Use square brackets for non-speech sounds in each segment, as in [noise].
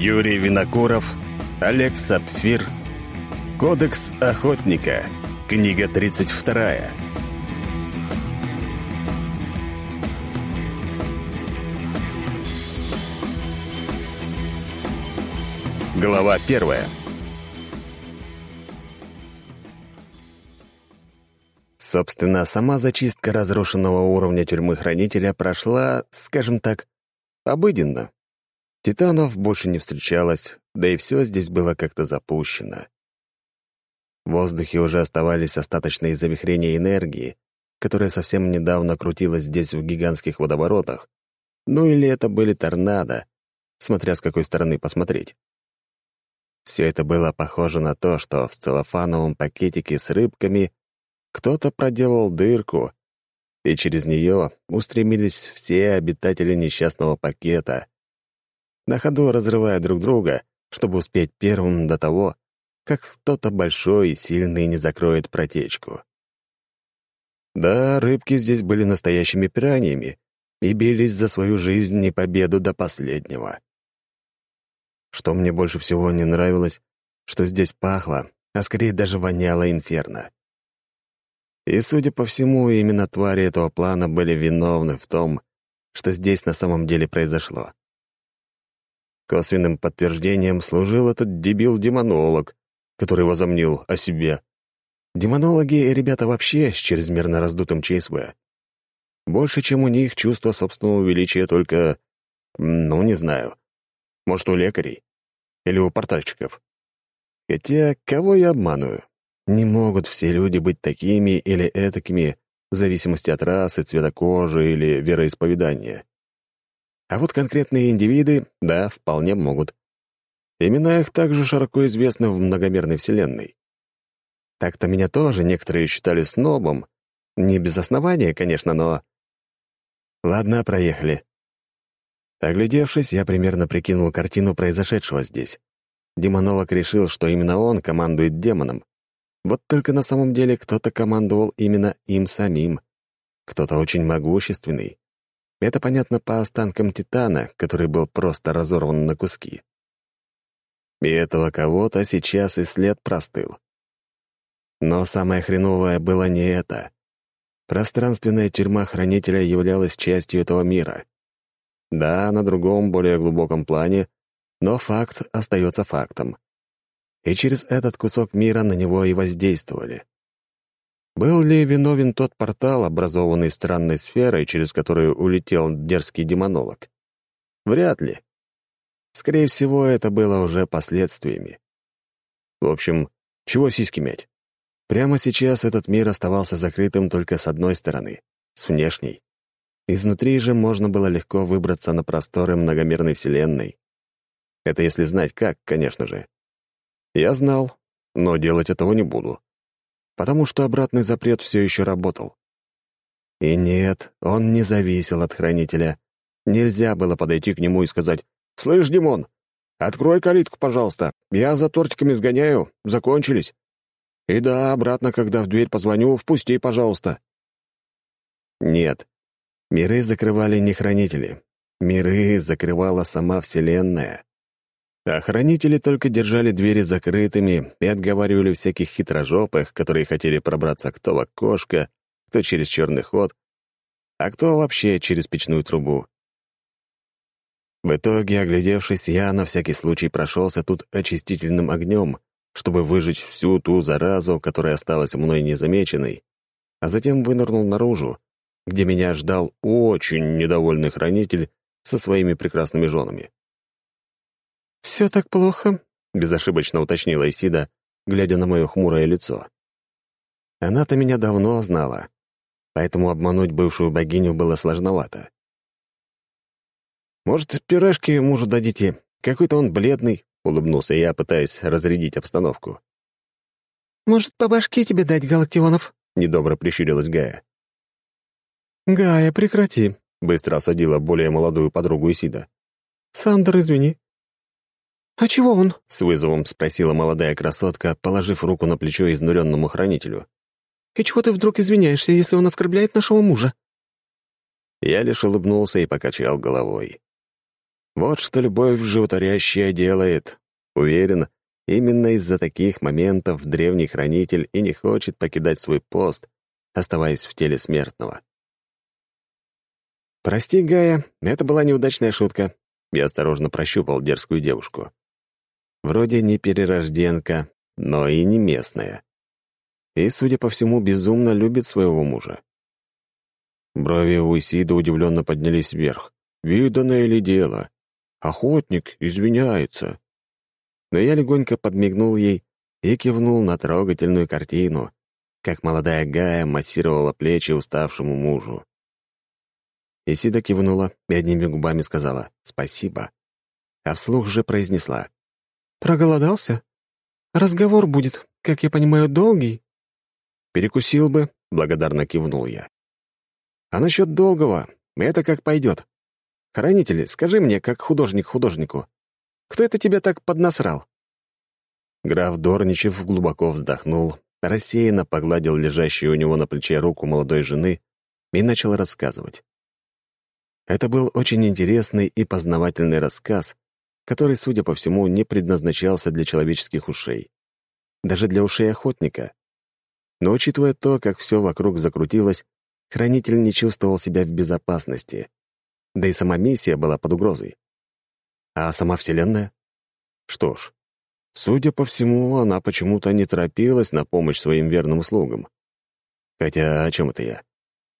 Юрий Винокуров, Олег Сапфир, Кодекс охотника, книга 32. Глава первая. Собственно, сама зачистка разрушенного уровня тюрьмы Хранителя прошла, скажем так, обыденно. Титанов больше не встречалось, да и все здесь было как-то запущено. В воздухе уже оставались остаточные завихрения энергии, которая совсем недавно крутилась здесь в гигантских водоворотах. Ну или это были торнадо, смотря с какой стороны посмотреть. Все это было похоже на то, что в целлофановом пакетике с рыбками кто-то проделал дырку, и через нее устремились все обитатели несчастного пакета, на ходу разрывая друг друга, чтобы успеть первым до того, как кто-то большой и сильный не закроет протечку. Да, рыбки здесь были настоящими пираньями и бились за свою жизнь и победу до последнего. Что мне больше всего не нравилось, что здесь пахло, а скорее даже воняло инферно. И, судя по всему, именно твари этого плана были виновны в том, что здесь на самом деле произошло. Косвенным подтверждением служил этот дебил-демонолог, который возомнил о себе. Демонологи — ребята вообще с чрезмерно раздутым ЧСВ. Больше, чем у них, чувство собственного величия только... Ну, не знаю. Может, у лекарей? Или у портальщиков? Хотя, кого я обманываю? Не могут все люди быть такими или этакими в зависимости от расы, цвета кожи или вероисповедания. А вот конкретные индивиды, да, вполне могут. Имена их также широко известны в многомерной вселенной. Так-то меня тоже некоторые считали снобом. Не без основания, конечно, но... Ладно, проехали. Оглядевшись, я примерно прикинул картину произошедшего здесь. Демонолог решил, что именно он командует демоном. Вот только на самом деле кто-то командовал именно им самим. Кто-то очень могущественный, это понятно по останкам Титана, который был просто разорван на куски. И этого кого-то сейчас и след простыл. Но самое хреновое было не это. Пространственная тюрьма Хранителя являлась частью этого мира. Да, на другом, более глубоком плане, но факт остается фактом. И через этот кусок мира на него и воздействовали. Был ли виновен тот портал, образованный странной сферой, через которую улетел дерзкий демонолог? Вряд ли. Скорее всего, это было уже последствиями. В общем, чего сиськи мять? Прямо сейчас этот мир оставался закрытым только с одной стороны — с внешней. Изнутри же можно было легко выбраться на просторы многомерной вселенной. Это если знать как, конечно же. Я знал, но делать этого не буду потому что обратный запрет все еще работал. И нет, он не зависел от хранителя. Нельзя было подойти к нему и сказать «Слышь, Димон, открой калитку, пожалуйста, я за тортиками сгоняю, закончились. И да, обратно, когда в дверь позвоню, впусти, пожалуйста». Нет, миры закрывали не хранители. Миры закрывала сама Вселенная. Охранители только держали двери закрытыми и отговаривали всяких хитрожопых, которые хотели пробраться кто в окошко, кто через черный ход, а кто вообще через печную трубу. В итоге, оглядевшись, я на всякий случай прошелся тут очистительным огнем, чтобы выжечь всю ту заразу, которая осталась мной незамеченной, а затем вынырнул наружу, где меня ждал очень недовольный хранитель со своими прекрасными женами. «Все так плохо?» — безошибочно уточнила Исида, глядя на мое хмурое лицо. Она-то меня давно знала, поэтому обмануть бывшую богиню было сложновато. «Может, пирожки мужу дадите? Какой-то он бледный», — улыбнулся я, пытаясь разрядить обстановку. «Может, по башке тебе дать, Галактионов?» — недобро прищурилась Гая. «Гая, прекрати», — быстро осадила более молодую подругу Исида. «Сандер, извини. «А чего он?» — с вызовом спросила молодая красотка, положив руку на плечо изнуренному хранителю. «И чего ты вдруг извиняешься, если он оскорбляет нашего мужа?» Я лишь улыбнулся и покачал головой. Вот что любовь животворящая делает. Уверен, именно из-за таких моментов древний хранитель и не хочет покидать свой пост, оставаясь в теле смертного. «Прости, Гая, это была неудачная шутка». Я осторожно прощупал дерзкую девушку. Вроде не перерожденка, но и не местная. И, судя по всему, безумно любит своего мужа. Брови у Исида удивленно поднялись вверх. «Виданное ли дело? Охотник извиняется». Но я легонько подмигнул ей и кивнул на трогательную картину, как молодая Гая массировала плечи уставшему мужу. Исида кивнула и одними губами сказала «спасибо», а вслух же произнесла «Проголодался? Разговор будет, как я понимаю, долгий?» «Перекусил бы», — благодарно кивнул я. «А насчет долгого, это как пойдет. Хранитель, скажи мне, как художник художнику, кто это тебя так поднасрал?» Граф Дорничев глубоко вздохнул, рассеянно погладил лежащую у него на плече руку молодой жены и начал рассказывать. Это был очень интересный и познавательный рассказ, который, судя по всему, не предназначался для человеческих ушей. Даже для ушей охотника. Но учитывая то, как все вокруг закрутилось, хранитель не чувствовал себя в безопасности. Да и сама миссия была под угрозой. А сама Вселенная? Что ж, судя по всему, она почему-то не торопилась на помощь своим верным слугам. Хотя о чем это я?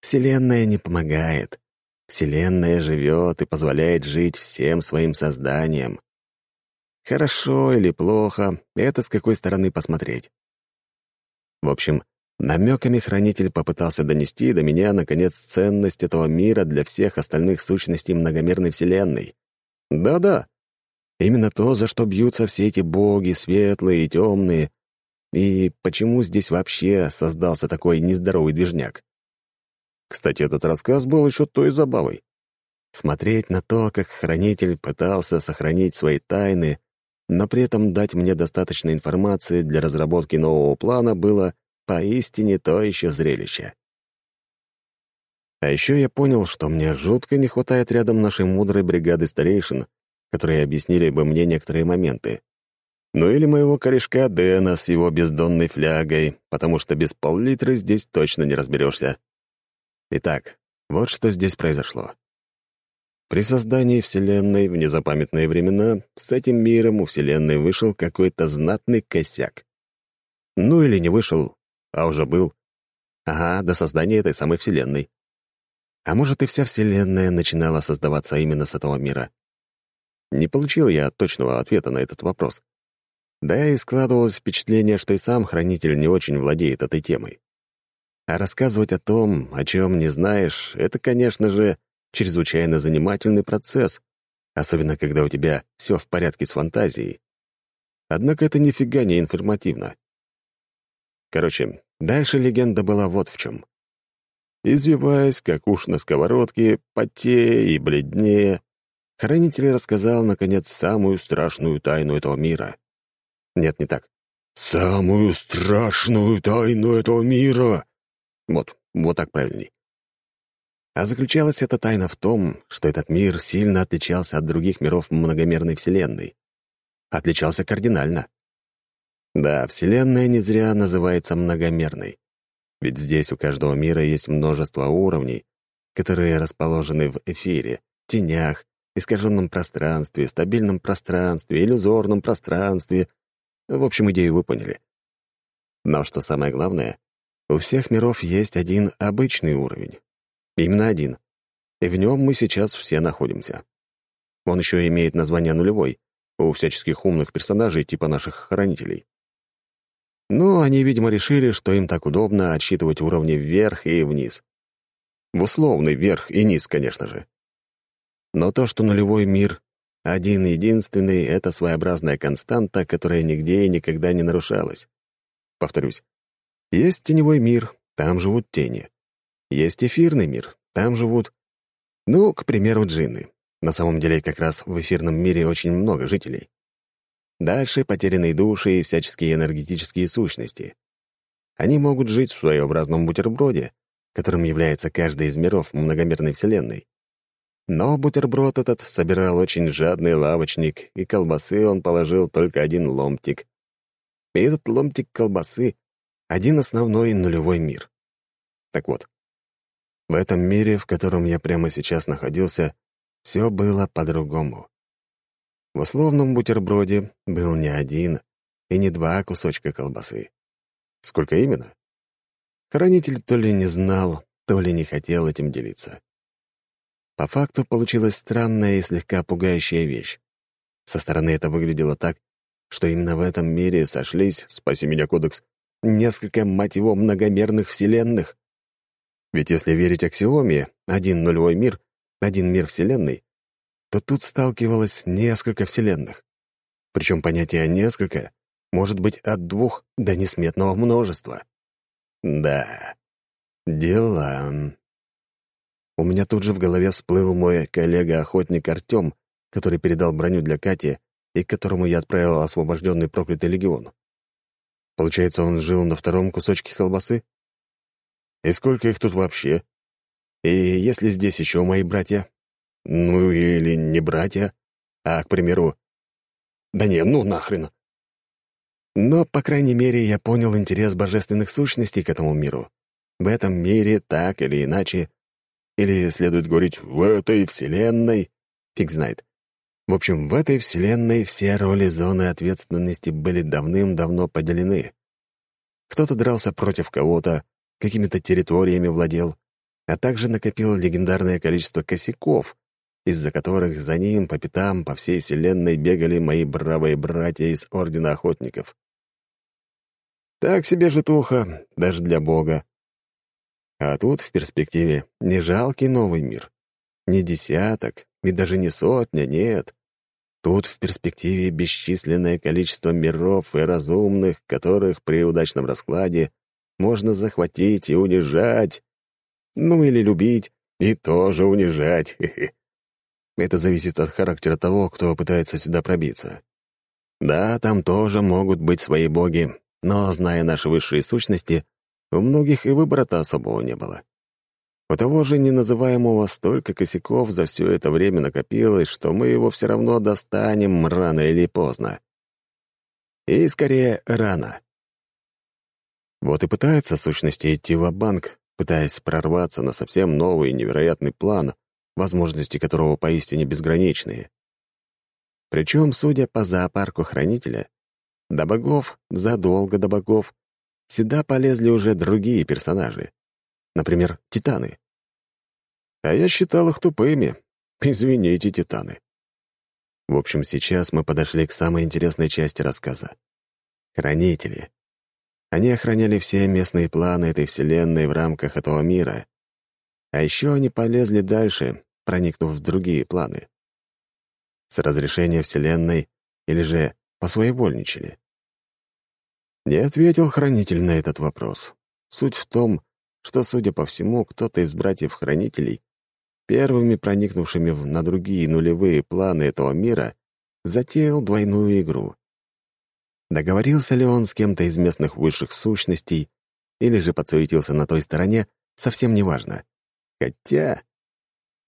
Вселенная не помогает. Вселенная живет и позволяет жить всем своим созданиям. Хорошо или плохо — это с какой стороны посмотреть. В общем, намеками хранитель попытался донести до меня, наконец, ценность этого мира для всех остальных сущностей многомерной Вселенной. Да-да, именно то, за что бьются все эти боги, светлые и темные, и почему здесь вообще создался такой нездоровый движняк. Кстати, этот рассказ был еще той забавой. Смотреть на то, как хранитель пытался сохранить свои тайны, но при этом дать мне достаточно информации для разработки нового плана было поистине то еще зрелище. А еще я понял, что мне жутко не хватает рядом нашей мудрой бригады старейшин, которые объяснили бы мне некоторые моменты. Ну или моего корешка Дэна с его бездонной флягой, потому что без пол-литра здесь точно не разберешься. Итак, вот что здесь произошло. При создании Вселенной в незапамятные времена с этим миром у Вселенной вышел какой-то знатный косяк. Ну или не вышел, а уже был. Ага, до создания этой самой Вселенной. А может, и вся Вселенная начинала создаваться именно с этого мира. Не получил я точного ответа на этот вопрос. Да и складывалось впечатление, что и сам Хранитель не очень владеет этой темой. А рассказывать о том, о чем не знаешь, это, конечно же, чрезвычайно занимательный процесс, особенно когда у тебя все в порядке с фантазией. Однако это нифига не информативно. Короче, дальше легенда была вот в чем. Извиваясь, как уж на сковородке, потея и бледнее, хранитель рассказал, наконец, самую страшную тайну этого мира. Нет, не так. «Самую страшную тайну этого мира!» Вот, вот так правильней. А заключалась эта тайна в том, что этот мир сильно отличался от других миров многомерной Вселенной. Отличался кардинально. Да, Вселенная не зря называется многомерной. Ведь здесь у каждого мира есть множество уровней, которые расположены в эфире, тенях, искаженном пространстве, стабильном пространстве, иллюзорном пространстве. В общем, идею вы поняли. Но что самое главное, у всех миров есть один обычный уровень. Именно один. И в нем мы сейчас все находимся. Он еще имеет название нулевой у всяческих умных персонажей типа наших хранителей. Но они, видимо, решили, что им так удобно отсчитывать уровни вверх и вниз. В условный вверх и низ, конечно же. Но то, что нулевой мир один-единственный, это своеобразная константа, которая нигде и никогда не нарушалась. Повторюсь, есть теневой мир, там живут тени. Есть эфирный мир, там живут... Ну, к примеру, джинны. На самом деле, как раз в эфирном мире очень много жителей. Дальше потерянные души и всяческие энергетические сущности. Они могут жить в своеобразном бутерброде, которым является каждый из миров многомерной Вселенной. Но бутерброд этот собирал очень жадный лавочник, и колбасы он положил только один ломтик. И этот ломтик колбасы — один основной нулевой мир. Так вот, в этом мире, в котором я прямо сейчас находился, все было по-другому. В условном бутерброде был не один и не два кусочка колбасы. Сколько именно? Хранитель то ли не знал, то ли не хотел этим делиться. По факту получилась странная и слегка пугающая вещь. Со стороны это выглядело так, что именно в этом мире сошлись, спаси меня, кодекс, несколько, мать его, многомерных вселенных. Ведь если верить аксиоме «один нулевой мир», «один мир вселенной», то тут сталкивалось несколько вселенных. Причем понятие «несколько» может быть от двух до несметного множества. Да, дела. У меня тут же в голове всплыл мой коллега-охотник Артем, который передал броню для Кати и к которому я отправил освобожденный проклятый легион. Получается, он жил на втором кусочке колбасы? И сколько их тут вообще? И есть ли здесь еще мои братья? Ну, или не братья, а, к примеру... Да не, ну нахрен. Но, по крайней мере, я понял интерес божественных сущностей к этому миру. В этом мире, так или иначе, или следует говорить «в этой вселенной», фиг знает. В общем, в этой вселенной все роли зоны ответственности были давным-давно поделены. Кто-то дрался против кого-то, какими-то территориями владел, а также накопил легендарное количество косяков, из-за которых за ним по пятам по всей вселенной бегали мои бравые братья из Ордена Охотников. Так себе житуха, даже для Бога. А тут в перспективе не жалкий новый мир. Не десяток и даже не сотня, нет. Тут в перспективе бесчисленное количество миров и разумных, которых при удачном раскладе можно захватить и унижать. Ну или любить и тоже унижать. [laughs] Это зависит от характера того, кто пытается сюда пробиться. Да, там тоже могут быть свои боги, но, зная наши высшие сущности, у многих и выбора-то особого не было. У того же неназываемого столько косяков за все это время накопилось, что мы его все равно достанем рано или поздно. И скорее рано. Вот и пытается сущности идти в банк пытаясь прорваться на совсем новый невероятный план, возможности которого поистине безграничные. Причем, судя по зоопарку хранителя, до богов, задолго до богов, сюда полезли уже другие персонажи. Например, титаны. А я считал их тупыми. Извините, титаны. В общем, сейчас мы подошли к самой интересной части рассказа. Хранители. Они охраняли все местные планы этой вселенной в рамках этого мира. А еще они полезли дальше, проникнув в другие планы. С разрешения вселенной или же посвоевольничали. Не ответил хранитель на этот вопрос. Суть в том, что, судя по всему, кто-то из братьев-хранителей, первыми проникнувшими на другие нулевые планы этого мира, затеял двойную игру. Договорился ли он с кем-то из местных высших сущностей или же подсуетился на той стороне, совсем не важно. Хотя...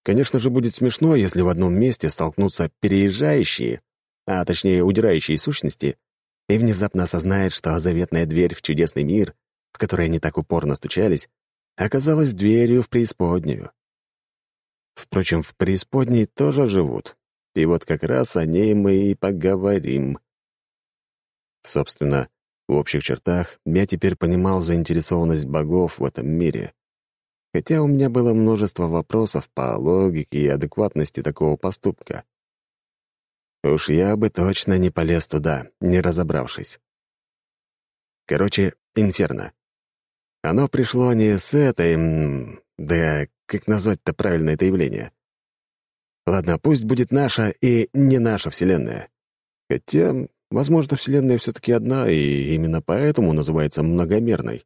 Конечно же, будет смешно, если в одном месте столкнутся переезжающие, а точнее удирающие сущности, и внезапно осознает, что заветная дверь в чудесный мир, в который они так упорно стучались, оказалась дверью в преисподнюю. Впрочем, в преисподней тоже живут, и вот как раз о ней мы и поговорим. Собственно, в общих чертах я теперь понимал заинтересованность богов в этом мире. Хотя у меня было множество вопросов по логике и адекватности такого поступка. Уж я бы точно не полез туда, не разобравшись. Короче, инферно. Оно пришло не с этой... Да как назвать-то правильно это явление? Ладно, пусть будет наша и не наша Вселенная. Хотя, возможно, Вселенная все-таки одна, и именно поэтому называется многомерной.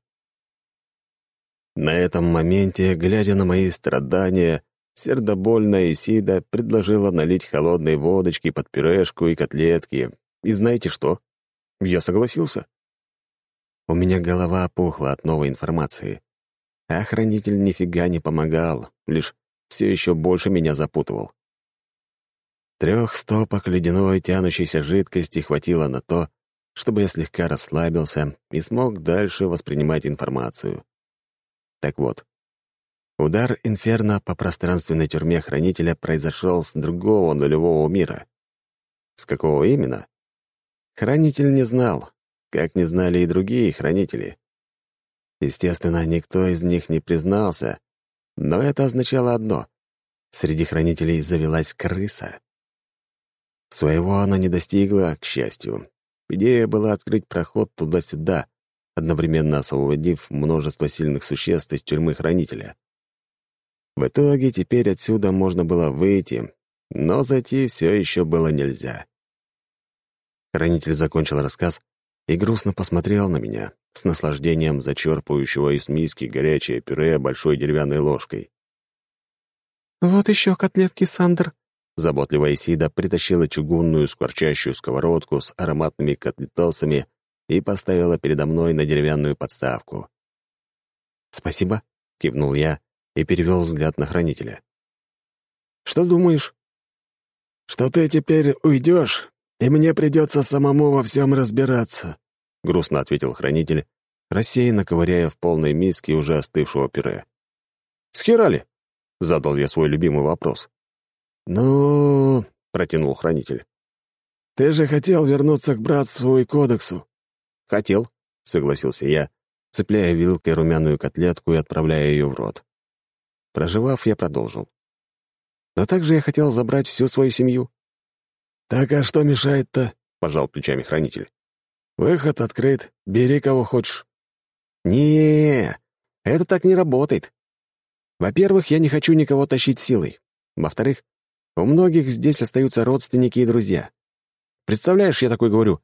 На этом моменте, глядя на мои страдания, Сердобольная Исида предложила налить холодной водочки под пюрешку и котлетки. И знаете что? Я согласился. У меня голова опухла от новой информации. А хранитель нифига не помогал, лишь все еще больше меня запутывал. Трех стопок ледяной тянущейся жидкости хватило на то, чтобы я слегка расслабился и смог дальше воспринимать информацию. Так вот, удар инферно по пространственной тюрьме Хранителя произошел с другого нулевого мира. С какого именно? Хранитель не знал, как не знали и другие хранители. Естественно, никто из них не признался, но это означало одно — среди хранителей завелась крыса. Своего она не достигла, к счастью. Идея была открыть проход туда-сюда, одновременно освободив множество сильных существ из тюрьмы Хранителя. В итоге теперь отсюда можно было выйти, но зайти все еще было нельзя. Хранитель закончил рассказ и грустно посмотрел на меня, с наслаждением зачерпывающего из миски горячее пюре большой деревянной ложкой. «Вот еще котлетки, Сандер», Заботливая Сида притащила чугунную скворчащую сковородку с ароматными котлетосами и поставила передо мной на деревянную подставку. «Спасибо», — кивнул я и перевел взгляд на хранителя. «Что думаешь?» «Что ты теперь уйдешь, и мне придется самому во всем разбираться», — грустно ответил хранитель, рассеянно ковыряя в полной миске уже остывшего пюре. «Схерали?» — задал я свой любимый вопрос. «Ну...» — протянул хранитель. «Ты же хотел вернуться к братству и кодексу». «Хотел», — согласился я, цепляя вилкой румяную котлетку и отправляя ее в рот. Проживав, я продолжил. «Но также я хотел забрать всю свою семью». «Так а что мешает-то?» — пожал плечами хранитель. «Выход открыт. Бери кого хочешь». не это так не работает. Во-первых, я не хочу никого тащить силой. Во-вторых, у многих здесь остаются родственники и друзья. Представляешь, я такой говорю,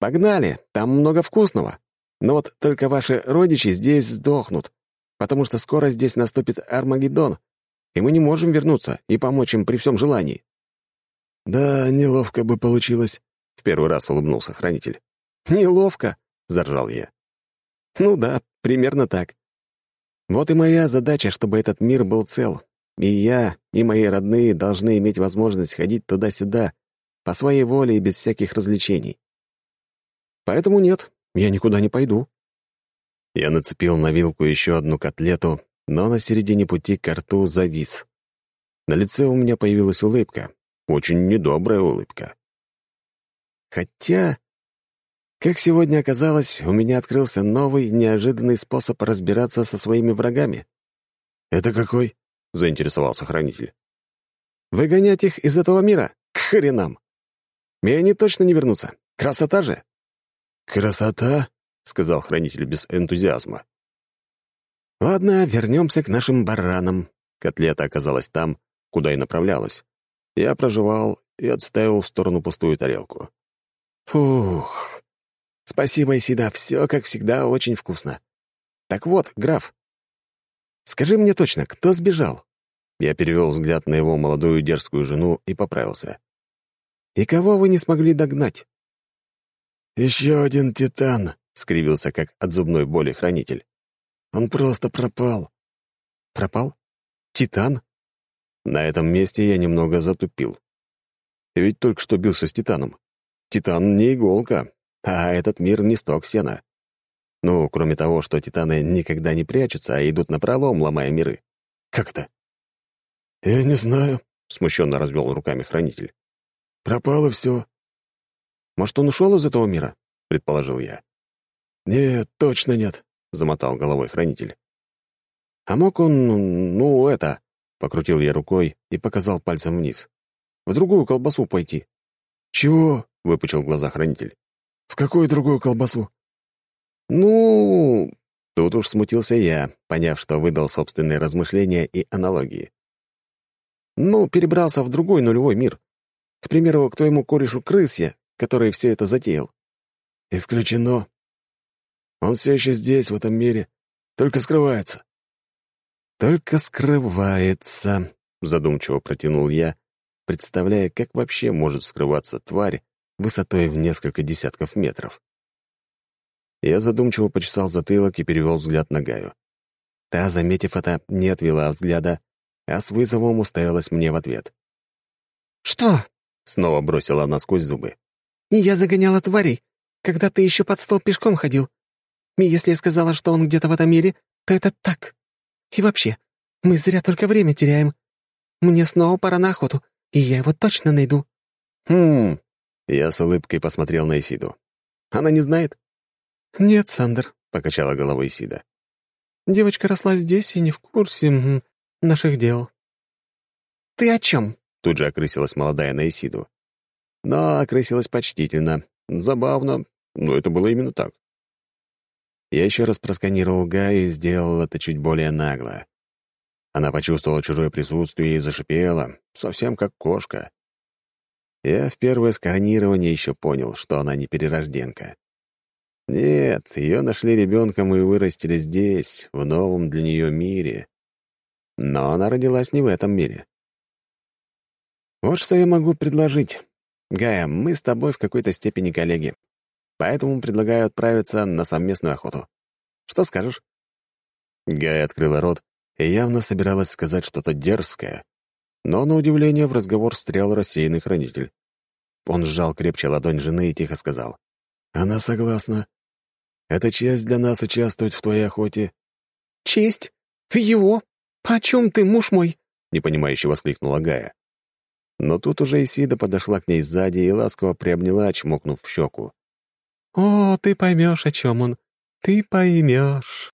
«Погнали, там много вкусного». Но вот только ваши родичи здесь сдохнут, потому что скоро здесь наступит Армагеддон, и мы не можем вернуться и помочь им при всем желании». «Да, неловко бы получилось», — в первый раз улыбнулся хранитель. «Неловко», — заржал я. «Ну да, примерно так. Вот и моя задача, чтобы этот мир был цел, и я, и мои родные должны иметь возможность ходить туда-сюда, по своей воле и без всяких развлечений. Поэтому нет, я никуда не пойду. Я нацепил на вилку еще одну котлету, но на середине пути к рту завис. На лице у меня появилась улыбка, очень недобрая улыбка. Хотя, как сегодня оказалось, у меня открылся новый, неожиданный способ разбираться со своими врагами. «Это какой?» — заинтересовался хранитель. «Выгонять их из этого мира? К хренам! И они точно не вернутся. Красота же!» «Красота?» — сказал хранитель без энтузиазма. «Ладно, вернемся к нашим баранам». Котлета оказалась там, куда и направлялась. Я проживал и отставил в сторону пустую тарелку. «Фух! Спасибо, Исида, все, как всегда, очень вкусно. Так вот, граф, скажи мне точно, кто сбежал? Я перевел взгляд на его молодую дерзкую жену и поправился. «И кого вы не смогли догнать?» «Еще один титан», — скривился как от зубной боли хранитель. «Он просто пропал». «Пропал? Титан?» На этом месте я немного затупил. Ведь только что бился с Титаном. Титан не иголка, а этот мир не сток сена. Ну, кроме того, что Титаны никогда не прячутся, а идут напролом, ломая миры. Как это? «Я не знаю», — смущенно развел руками хранитель. «Пропало все». «Может, он ушел из этого мира?» — предположил я. «Нет, точно нет», — замотал головой хранитель. «А мог он, ну, это...» — покрутил я рукой и показал пальцем вниз. «В другую колбасу пойти». «Чего?» — выпучил глаза хранитель. «В какую другую колбасу?» «Ну...» Тут уж смутился я, поняв, что выдал собственные размышления и аналогии. Ну, перебрался в другой нулевой мир. К примеру, к твоему корешу крысья, который все это затеял. Исключено. Он все еще здесь, в этом мире, только скрывается. Только скрывается, задумчиво протянул я, представляя, как вообще может скрываться тварь высотой в несколько десятков метров. Я задумчиво почесал затылок и перевел взгляд на Гаю. Та, заметив это, не отвела взгляда, а с вызовом уставилась мне в ответ. «Что?» — снова бросила она сквозь зубы. «Я загоняла тварей, когда ты еще под стол пешком ходил. И если я сказала, что он где-то в этом мире, то это так. И вообще, мы зря только время теряем. Мне снова пора на охоту, и я его точно найду». «Хм...» — я с улыбкой посмотрел на Исиду. «Она не знает?» «Нет, Сандер», — покачала головой Исида. «Девочка росла здесь и не в курсе наших дел». «Ты о чем?» — тут же окрысилась молодая на Исиду. Но окрысилась почтительно. Забавно, но это было именно так. Я еще раз просканировал Гаю и сделал это чуть более нагло. Она почувствовала чужое присутствие и зашипела, совсем как кошка. Я в первое сканирование еще понял, что она не перерожденка. Нет, ее нашли ребенком и вырастили здесь, в новом для нее мире. Но она родилась не в этом мире. Вот что я могу предложить. Гая, мы с тобой в какой-то степени коллеги, поэтому предлагаю отправиться на совместную охоту. Что скажешь?» Гая открыла рот и явно собиралась сказать что-то дерзкое, но, на удивление, в разговор встрял рассеянный хранитель. Он сжал крепче ладонь жены и тихо сказал. «Она согласна. Это честь для нас участвовать в твоей охоте». «Честь? В его? О чем ты, муж мой?» — непонимающе воскликнула Гая. Но тут уже Исида подошла к ней сзади и ласково приобняла, чмокнув в щеку. «О, ты поймешь, о чем он. Ты поймешь».